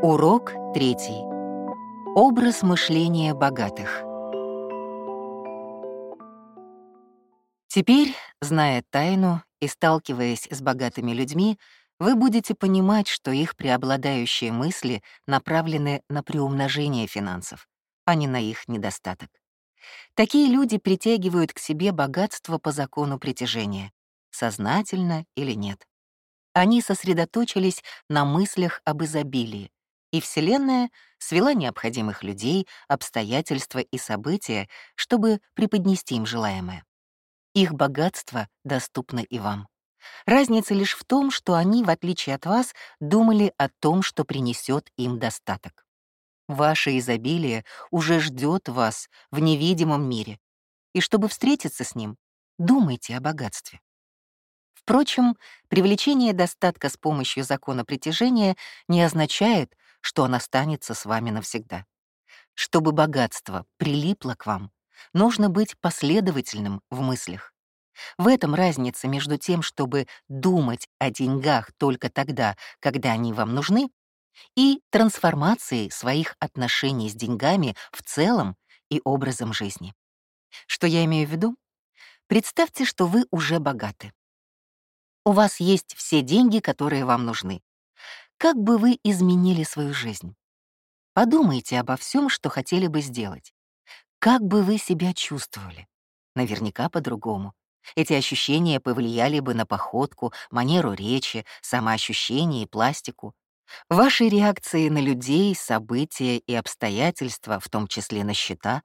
Урок третий. Образ мышления богатых. Теперь, зная тайну и сталкиваясь с богатыми людьми, вы будете понимать, что их преобладающие мысли направлены на приумножение финансов, а не на их недостаток. Такие люди притягивают к себе богатство по закону притяжения, сознательно или нет. Они сосредоточились на мыслях об изобилии, и Вселенная свела необходимых людей, обстоятельства и события, чтобы преподнести им желаемое. Их богатство доступно и вам. Разница лишь в том, что они, в отличие от вас, думали о том, что принесет им достаток. Ваше изобилие уже ждет вас в невидимом мире, и чтобы встретиться с ним, думайте о богатстве. Впрочем, привлечение достатка с помощью закона притяжения не означает, что он останется с вами навсегда. Чтобы богатство прилипло к вам, нужно быть последовательным в мыслях. В этом разница между тем, чтобы думать о деньгах только тогда, когда они вам нужны, и трансформацией своих отношений с деньгами в целом и образом жизни. Что я имею в виду? Представьте, что вы уже богаты. У вас есть все деньги, которые вам нужны. Как бы вы изменили свою жизнь? Подумайте обо всем, что хотели бы сделать. Как бы вы себя чувствовали? Наверняка по-другому. Эти ощущения повлияли бы на походку, манеру речи, самоощущение и пластику. Ваши реакции на людей, события и обстоятельства, в том числе на счета,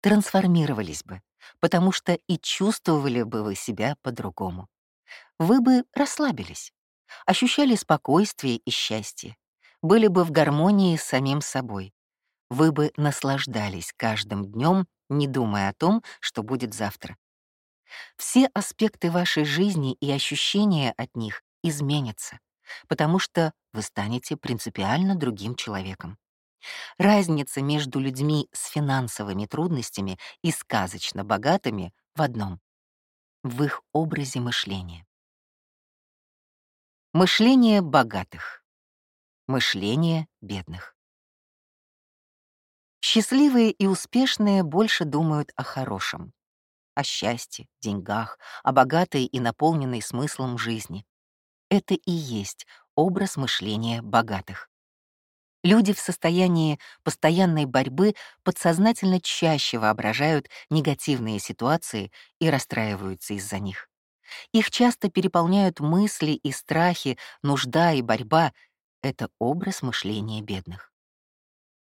трансформировались бы, потому что и чувствовали бы вы себя по-другому вы бы расслабились, ощущали спокойствие и счастье, были бы в гармонии с самим собой. Вы бы наслаждались каждым днем, не думая о том, что будет завтра. Все аспекты вашей жизни и ощущения от них изменятся, потому что вы станете принципиально другим человеком. Разница между людьми с финансовыми трудностями и сказочно богатыми в одном — в их образе мышления. Мышление богатых. Мышление бедных. Счастливые и успешные больше думают о хорошем, о счастье, деньгах, о богатой и наполненной смыслом жизни. Это и есть образ мышления богатых. Люди в состоянии постоянной борьбы подсознательно чаще воображают негативные ситуации и расстраиваются из-за них. Их часто переполняют мысли и страхи, нужда и борьба. Это образ мышления бедных.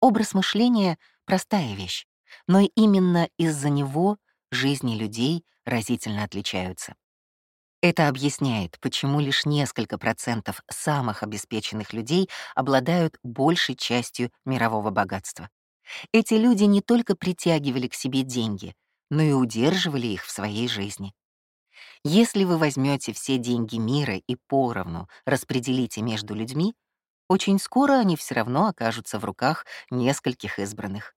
Образ мышления — простая вещь, но именно из-за него жизни людей разительно отличаются. Это объясняет, почему лишь несколько процентов самых обеспеченных людей обладают большей частью мирового богатства. Эти люди не только притягивали к себе деньги, но и удерживали их в своей жизни. Если вы возьмете все деньги мира и поровну распределите между людьми, очень скоро они все равно окажутся в руках нескольких избранных.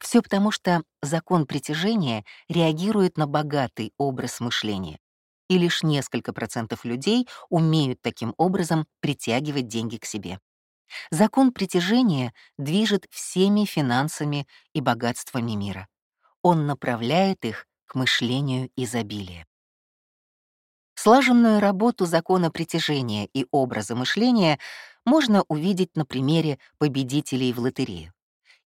Все потому, что закон притяжения реагирует на богатый образ мышления, и лишь несколько процентов людей умеют таким образом притягивать деньги к себе. Закон притяжения движет всеми финансами и богатствами мира. Он направляет их к мышлению изобилия. Слаженную работу закона притяжения и образа мышления можно увидеть на примере победителей в лотерею.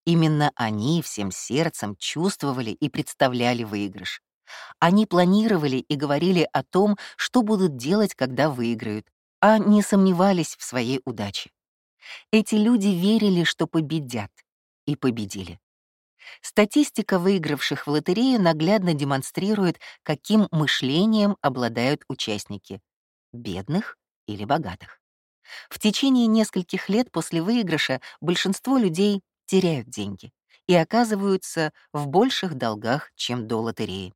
Именно они всем сердцем чувствовали и представляли выигрыш. Они планировали и говорили о том, что будут делать, когда выиграют, а не сомневались в своей удаче. Эти люди верили, что победят, и победили. Статистика выигравших в лотерею наглядно демонстрирует, каким мышлением обладают участники — бедных или богатых. В течение нескольких лет после выигрыша большинство людей теряют деньги и оказываются в больших долгах, чем до лотереи.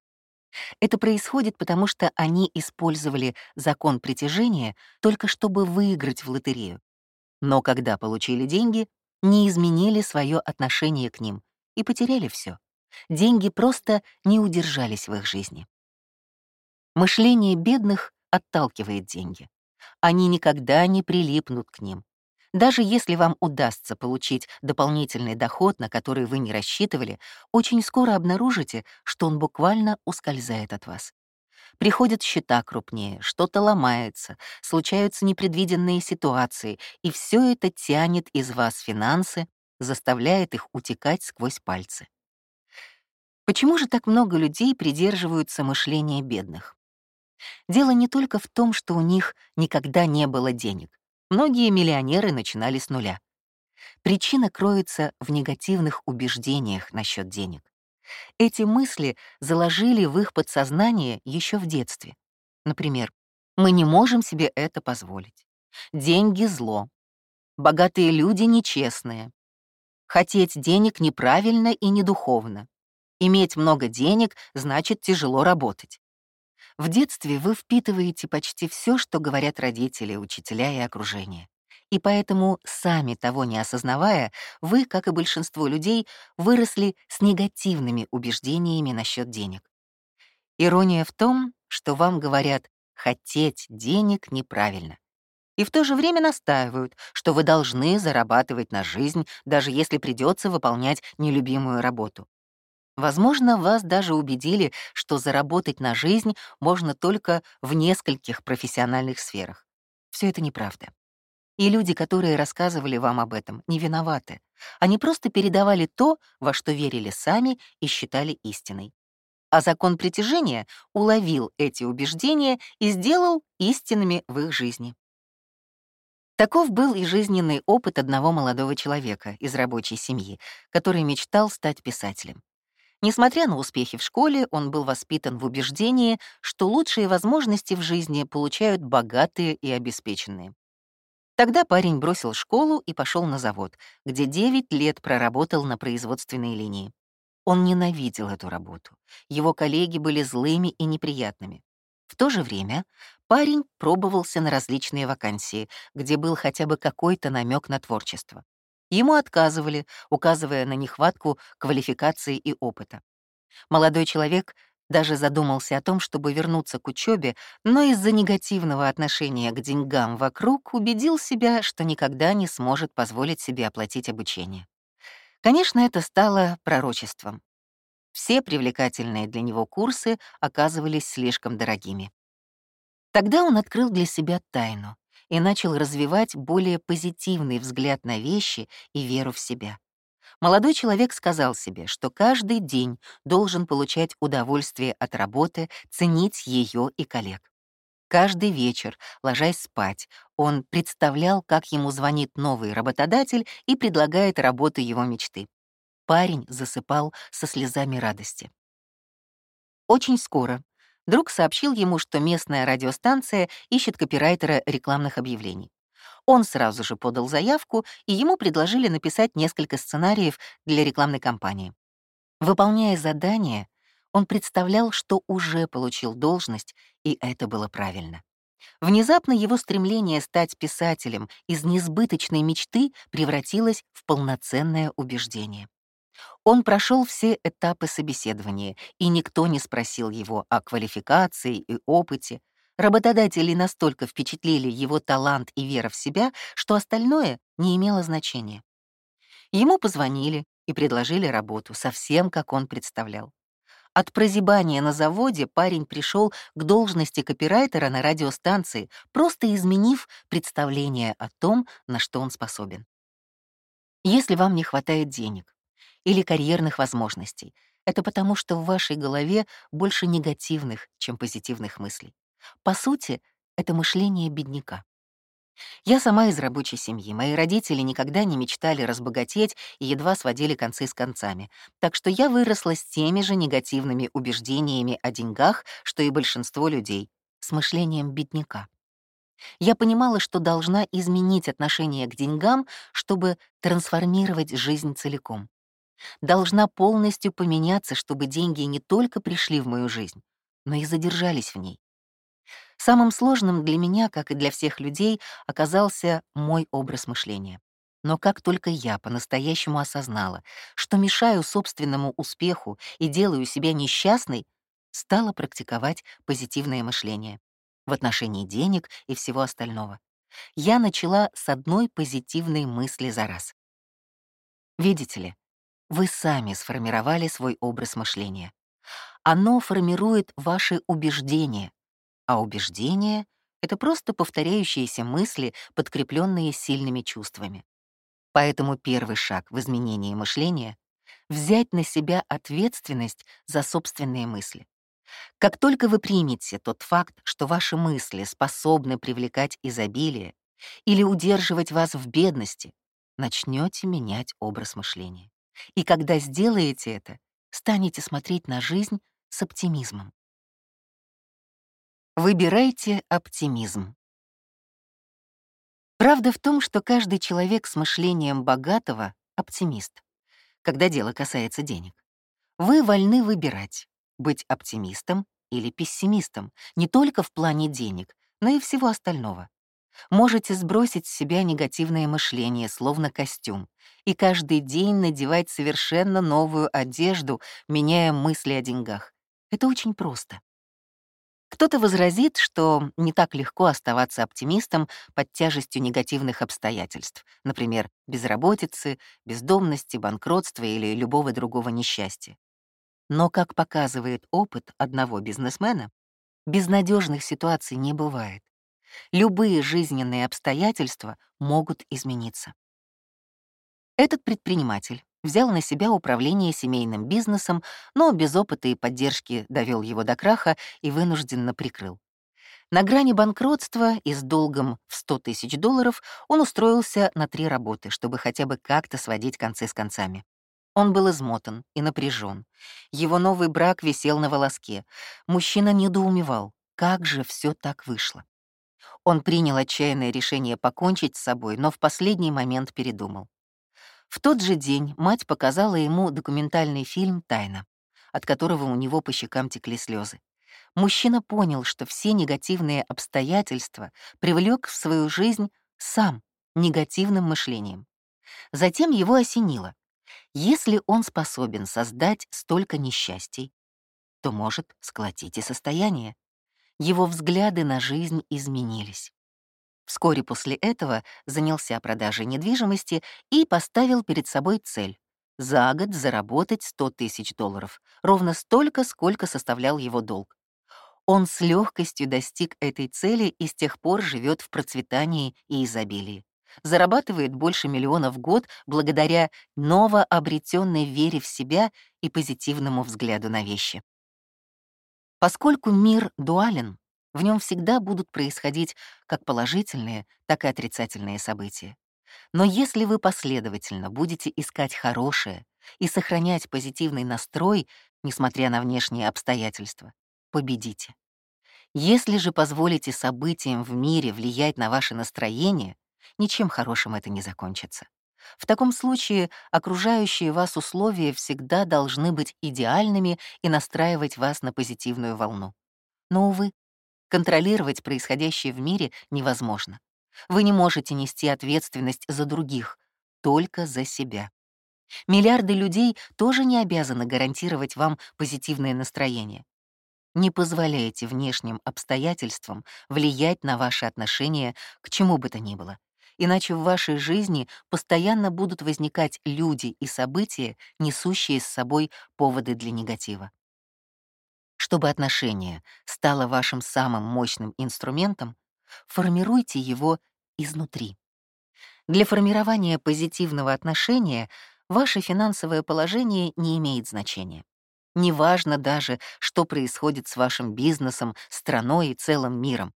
Это происходит потому, что они использовали закон притяжения только чтобы выиграть в лотерею. Но когда получили деньги, не изменили свое отношение к ним и потеряли все. Деньги просто не удержались в их жизни. Мышление бедных отталкивает деньги. Они никогда не прилипнут к ним. Даже если вам удастся получить дополнительный доход, на который вы не рассчитывали, очень скоро обнаружите, что он буквально ускользает от вас. Приходят счета крупнее, что-то ломается, случаются непредвиденные ситуации, и все это тянет из вас финансы, заставляет их утекать сквозь пальцы. Почему же так много людей придерживаются мышления бедных? Дело не только в том, что у них никогда не было денег. Многие миллионеры начинали с нуля. Причина кроется в негативных убеждениях насчет денег. Эти мысли заложили в их подсознание еще в детстве. Например, «Мы не можем себе это позволить», «Деньги — зло», «Богатые люди нечестные», «Хотеть денег неправильно и недуховно», «Иметь много денег значит тяжело работать». В детстве вы впитываете почти все, что говорят родители, учителя и окружение. И поэтому, сами того не осознавая, вы, как и большинство людей, выросли с негативными убеждениями насчет денег. Ирония в том, что вам говорят «хотеть денег неправильно». И в то же время настаивают, что вы должны зарабатывать на жизнь, даже если придется выполнять нелюбимую работу. Возможно, вас даже убедили, что заработать на жизнь можно только в нескольких профессиональных сферах. Все это неправда. И люди, которые рассказывали вам об этом, не виноваты. Они просто передавали то, во что верили сами и считали истиной. А закон притяжения уловил эти убеждения и сделал истинными в их жизни. Таков был и жизненный опыт одного молодого человека из рабочей семьи, который мечтал стать писателем. Несмотря на успехи в школе, он был воспитан в убеждении, что лучшие возможности в жизни получают богатые и обеспеченные. Тогда парень бросил школу и пошел на завод, где 9 лет проработал на производственной линии. Он ненавидел эту работу. Его коллеги были злыми и неприятными. В то же время парень пробовался на различные вакансии, где был хотя бы какой-то намек на творчество. Ему отказывали, указывая на нехватку квалификации и опыта. Молодой человек даже задумался о том, чтобы вернуться к учебе, но из-за негативного отношения к деньгам вокруг убедил себя, что никогда не сможет позволить себе оплатить обучение. Конечно, это стало пророчеством. Все привлекательные для него курсы оказывались слишком дорогими. Тогда он открыл для себя тайну и начал развивать более позитивный взгляд на вещи и веру в себя. Молодой человек сказал себе, что каждый день должен получать удовольствие от работы, ценить ее и коллег. Каждый вечер, ложась спать, он представлял, как ему звонит новый работодатель и предлагает работу его мечты. Парень засыпал со слезами радости. Очень скоро Друг сообщил ему, что местная радиостанция ищет копирайтера рекламных объявлений. Он сразу же подал заявку, и ему предложили написать несколько сценариев для рекламной кампании. Выполняя задание, он представлял, что уже получил должность, и это было правильно. Внезапно его стремление стать писателем из несбыточной мечты превратилось в полноценное убеждение. Он прошел все этапы собеседования, и никто не спросил его о квалификации и опыте. Работодатели настолько впечатлили его талант и вера в себя, что остальное не имело значения. Ему позвонили и предложили работу, совсем как он представлял. От прозябания на заводе парень пришел к должности копирайтера на радиостанции, просто изменив представление о том, на что он способен. Если вам не хватает денег, или карьерных возможностей. Это потому, что в вашей голове больше негативных, чем позитивных мыслей. По сути, это мышление бедняка. Я сама из рабочей семьи. Мои родители никогда не мечтали разбогатеть и едва сводили концы с концами. Так что я выросла с теми же негативными убеждениями о деньгах, что и большинство людей, с мышлением бедняка. Я понимала, что должна изменить отношение к деньгам, чтобы трансформировать жизнь целиком должна полностью поменяться, чтобы деньги не только пришли в мою жизнь, но и задержались в ней. Самым сложным для меня, как и для всех людей, оказался мой образ мышления. Но как только я по-настоящему осознала, что мешаю собственному успеху и делаю себя несчастной, стала практиковать позитивное мышление в отношении денег и всего остального. я начала с одной позитивной мысли за раз. Видите ли, вы сами сформировали свой образ мышления. Оно формирует ваши убеждения, а убеждения — это просто повторяющиеся мысли, подкрепленные сильными чувствами. Поэтому первый шаг в изменении мышления — взять на себя ответственность за собственные мысли. Как только вы примете тот факт, что ваши мысли способны привлекать изобилие или удерживать вас в бедности, начнете менять образ мышления. И когда сделаете это, станете смотреть на жизнь с оптимизмом. Выбирайте оптимизм. Правда в том, что каждый человек с мышлением богатого — оптимист, когда дело касается денег. Вы вольны выбирать, быть оптимистом или пессимистом, не только в плане денег, но и всего остального. Можете сбросить с себя негативное мышление, словно костюм, и каждый день надевать совершенно новую одежду, меняя мысли о деньгах. Это очень просто. Кто-то возразит, что не так легко оставаться оптимистом под тяжестью негативных обстоятельств, например, безработицы, бездомности, банкротства или любого другого несчастья. Но, как показывает опыт одного бизнесмена, безнадежных ситуаций не бывает. Любые жизненные обстоятельства могут измениться. Этот предприниматель взял на себя управление семейным бизнесом, но без опыта и поддержки довел его до краха и вынужденно прикрыл. На грани банкротства и с долгом в 100 тысяч долларов он устроился на три работы, чтобы хотя бы как-то сводить концы с концами. Он был измотан и напряжен. Его новый брак висел на волоске. Мужчина недоумевал, как же все так вышло. Он принял отчаянное решение покончить с собой, но в последний момент передумал. В тот же день мать показала ему документальный фильм «Тайна», от которого у него по щекам текли слезы. Мужчина понял, что все негативные обстоятельства привлек в свою жизнь сам негативным мышлением. Затем его осенило. Если он способен создать столько несчастий, то может сколотить и состояние. Его взгляды на жизнь изменились. Вскоре после этого занялся продажей недвижимости и поставил перед собой цель — за год заработать 100 тысяч долларов, ровно столько, сколько составлял его долг. Он с легкостью достиг этой цели и с тех пор живет в процветании и изобилии. Зарабатывает больше миллиона в год благодаря новообретенной вере в себя и позитивному взгляду на вещи. Поскольку мир дуален, в нем всегда будут происходить как положительные, так и отрицательные события. Но если вы последовательно будете искать хорошее и сохранять позитивный настрой, несмотря на внешние обстоятельства, победите. Если же позволите событиям в мире влиять на ваше настроение, ничем хорошим это не закончится. В таком случае окружающие вас условия всегда должны быть идеальными и настраивать вас на позитивную волну. Но, увы, Контролировать происходящее в мире невозможно. Вы не можете нести ответственность за других, только за себя. Миллиарды людей тоже не обязаны гарантировать вам позитивное настроение. Не позволяйте внешним обстоятельствам влиять на ваши отношения к чему бы то ни было, иначе в вашей жизни постоянно будут возникать люди и события, несущие с собой поводы для негатива. Чтобы отношение стало вашим самым мощным инструментом, формируйте его изнутри. Для формирования позитивного отношения ваше финансовое положение не имеет значения. Неважно даже, что происходит с вашим бизнесом, страной и целым миром.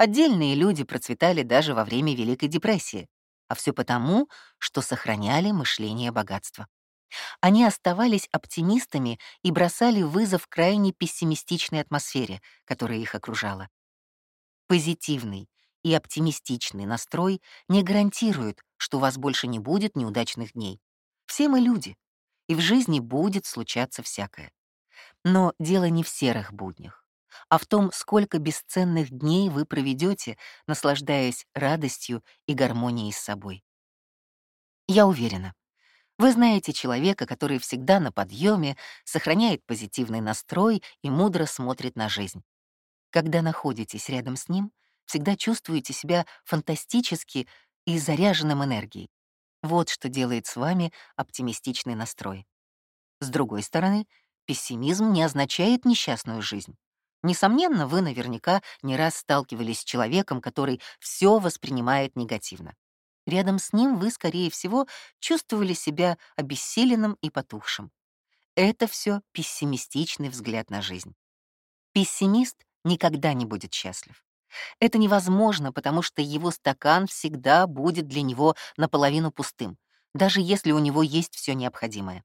Отдельные люди процветали даже во время Великой депрессии, а все потому, что сохраняли мышление богатства. Они оставались оптимистами и бросали вызов крайне пессимистичной атмосфере, которая их окружала. Позитивный и оптимистичный настрой не гарантирует, что у вас больше не будет неудачных дней. Все мы люди, и в жизни будет случаться всякое. Но дело не в серых буднях, а в том, сколько бесценных дней вы проведете, наслаждаясь радостью и гармонией с собой. Я уверена, вы знаете человека, который всегда на подъеме, сохраняет позитивный настрой и мудро смотрит на жизнь. Когда находитесь рядом с ним, всегда чувствуете себя фантастически и заряженным энергией. Вот что делает с вами оптимистичный настрой. С другой стороны, пессимизм не означает несчастную жизнь. Несомненно, вы наверняка не раз сталкивались с человеком, который все воспринимает негативно. Рядом с ним вы, скорее всего, чувствовали себя обессиленным и потухшим. Это все пессимистичный взгляд на жизнь. Пессимист никогда не будет счастлив. Это невозможно, потому что его стакан всегда будет для него наполовину пустым, даже если у него есть все необходимое.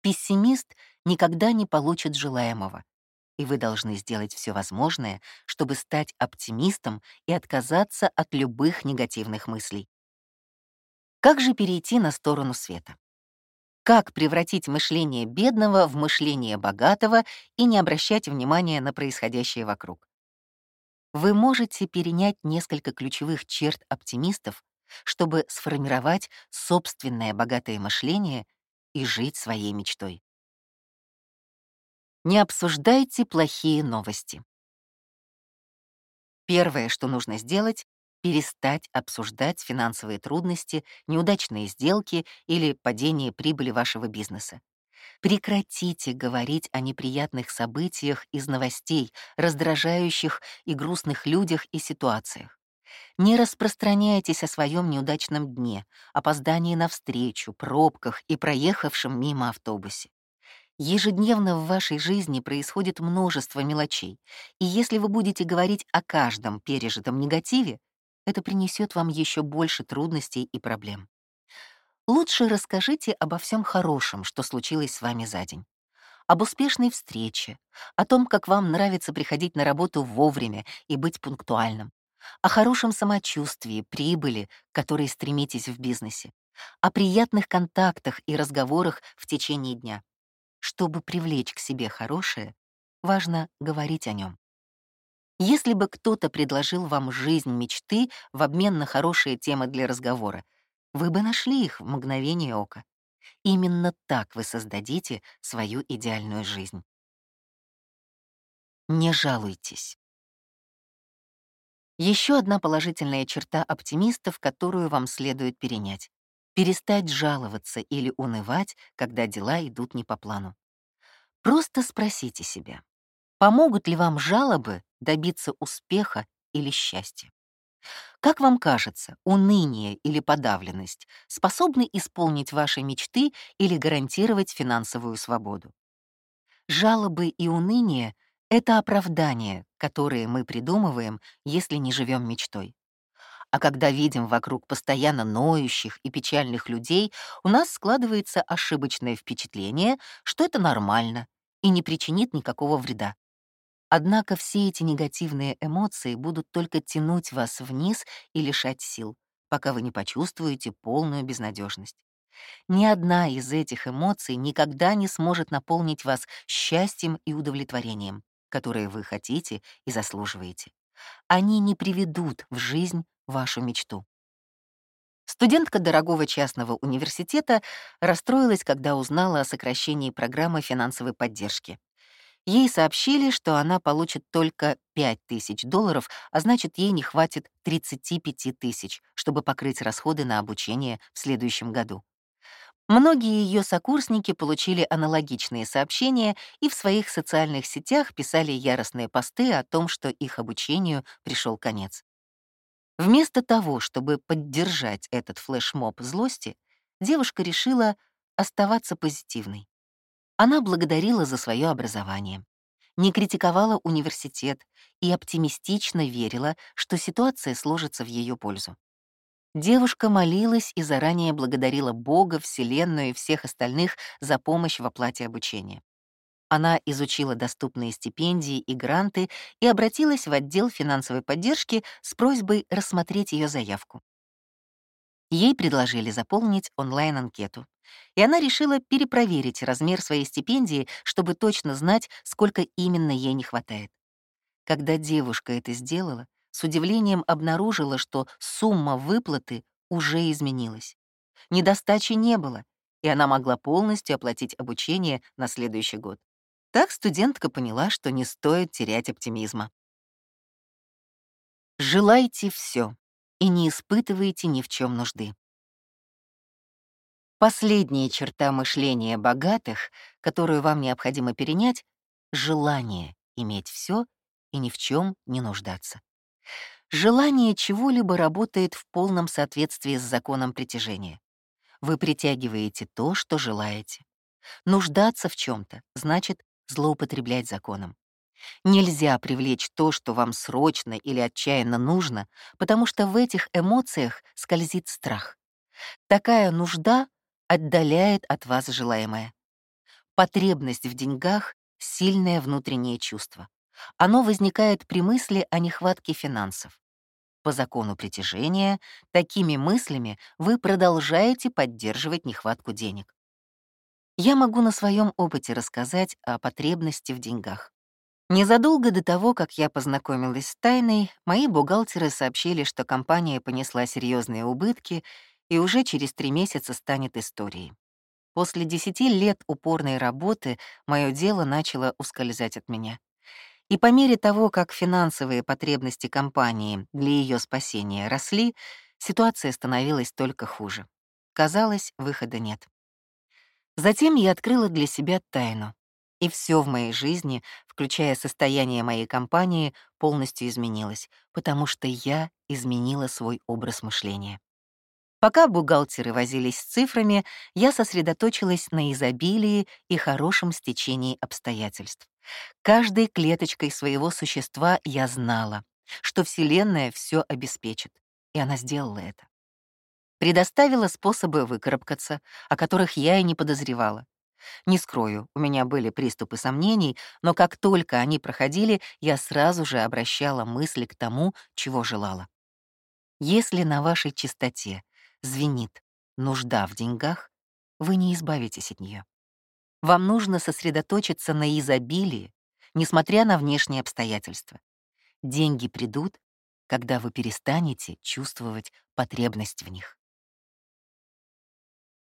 Пессимист никогда не получит желаемого, и вы должны сделать все возможное, чтобы стать оптимистом и отказаться от любых негативных мыслей. Как же перейти на сторону света? Как превратить мышление бедного в мышление богатого и не обращать внимания на происходящее вокруг? Вы можете перенять несколько ключевых черт оптимистов, чтобы сформировать собственное богатое мышление и жить своей мечтой. Не обсуждайте плохие новости. Первое, что нужно сделать, перестать обсуждать финансовые трудности, неудачные сделки или падение прибыли вашего бизнеса. Прекратите говорить о неприятных событиях из новостей, раздражающих и грустных людях и ситуациях. Не распространяйтесь о своем неудачном дне, опоздании на встречу, пробках и проехавшем мимо автобусе. Ежедневно в вашей жизни происходит множество мелочей, и если вы будете говорить о каждом пережитом негативе, это принесет вам еще больше трудностей и проблем. Лучше расскажите обо всем хорошем, что случилось с вами за день. Об успешной встрече, о том, как вам нравится приходить на работу вовремя и быть пунктуальным, о хорошем самочувствии, прибыли, которой стремитесь в бизнесе, о приятных контактах и разговорах в течение дня. Чтобы привлечь к себе хорошее, важно говорить о нем. Если бы кто-то предложил вам жизнь мечты в обмен на хорошие темы для разговора, вы бы нашли их в мгновение ока. Именно так вы создадите свою идеальную жизнь. Не жалуйтесь. Еще одна положительная черта оптимистов, которую вам следует перенять — перестать жаловаться или унывать, когда дела идут не по плану. Просто спросите себя, помогут ли вам жалобы добиться успеха или счастья? Как вам кажется, уныние или подавленность способны исполнить ваши мечты или гарантировать финансовую свободу? Жалобы и уныние — это оправдания, которые мы придумываем, если не живем мечтой. А когда видим вокруг постоянно ноющих и печальных людей, у нас складывается ошибочное впечатление, что это нормально и не причинит никакого вреда. Однако все эти негативные эмоции будут только тянуть вас вниз и лишать сил, пока вы не почувствуете полную безнадежность. Ни одна из этих эмоций никогда не сможет наполнить вас счастьем и удовлетворением, которые вы хотите и заслуживаете. Они не приведут в жизнь вашу мечту. Студентка дорогого частного университета расстроилась, когда узнала о сокращении программы финансовой поддержки. Ей сообщили, что она получит только 5 тысяч долларов, а значит, ей не хватит 35 тысяч, чтобы покрыть расходы на обучение в следующем году. Многие ее сокурсники получили аналогичные сообщения и в своих социальных сетях писали яростные посты о том, что их обучению пришел конец. Вместо того, чтобы поддержать этот флешмоб злости, девушка решила оставаться позитивной. Она благодарила за свое образование, не критиковала университет и оптимистично верила, что ситуация сложится в ее пользу. Девушка молилась и заранее благодарила Бога, Вселенную и всех остальных за помощь в оплате обучения. Она изучила доступные стипендии и гранты и обратилась в отдел финансовой поддержки с просьбой рассмотреть ее заявку. Ей предложили заполнить онлайн-анкету, и она решила перепроверить размер своей стипендии, чтобы точно знать, сколько именно ей не хватает. Когда девушка это сделала, с удивлением обнаружила, что сумма выплаты уже изменилась. Недостачи не было, и она могла полностью оплатить обучение на следующий год. Так студентка поняла, что не стоит терять оптимизма. Желайте все и не испытывайте ни в чем нужды. Последняя черта мышления богатых, которую вам необходимо перенять — желание иметь все и ни в чем не нуждаться. Желание чего-либо работает в полном соответствии с законом притяжения. Вы притягиваете то, что желаете. Нуждаться в чем то значит злоупотреблять законом. Нельзя привлечь то, что вам срочно или отчаянно нужно, потому что в этих эмоциях скользит страх. Такая нужда отдаляет от вас желаемое. Потребность в деньгах — сильное внутреннее чувство. Оно возникает при мысли о нехватке финансов. По закону притяжения, такими мыслями вы продолжаете поддерживать нехватку денег. Я могу на своем опыте рассказать о потребности в деньгах. Незадолго до того, как я познакомилась с Тайной, мои бухгалтеры сообщили, что компания понесла серьезные убытки и уже через три месяца станет историей. После десяти лет упорной работы мое дело начало ускользать от меня. И по мере того, как финансовые потребности компании для ее спасения росли, ситуация становилась только хуже. Казалось, выхода нет. Затем я открыла для себя тайну. И все в моей жизни, включая состояние моей компании, полностью изменилось, потому что я изменила свой образ мышления. Пока бухгалтеры возились с цифрами, я сосредоточилась на изобилии и хорошем стечении обстоятельств. Каждой клеточкой своего существа я знала, что Вселенная все обеспечит, и она сделала это. Предоставила способы выкарабкаться, о которых я и не подозревала. Не скрою, у меня были приступы сомнений, но как только они проходили, я сразу же обращала мысли к тому, чего желала. Если на вашей чистоте звенит нужда в деньгах, вы не избавитесь от нее. Вам нужно сосредоточиться на изобилии, несмотря на внешние обстоятельства. Деньги придут, когда вы перестанете чувствовать потребность в них.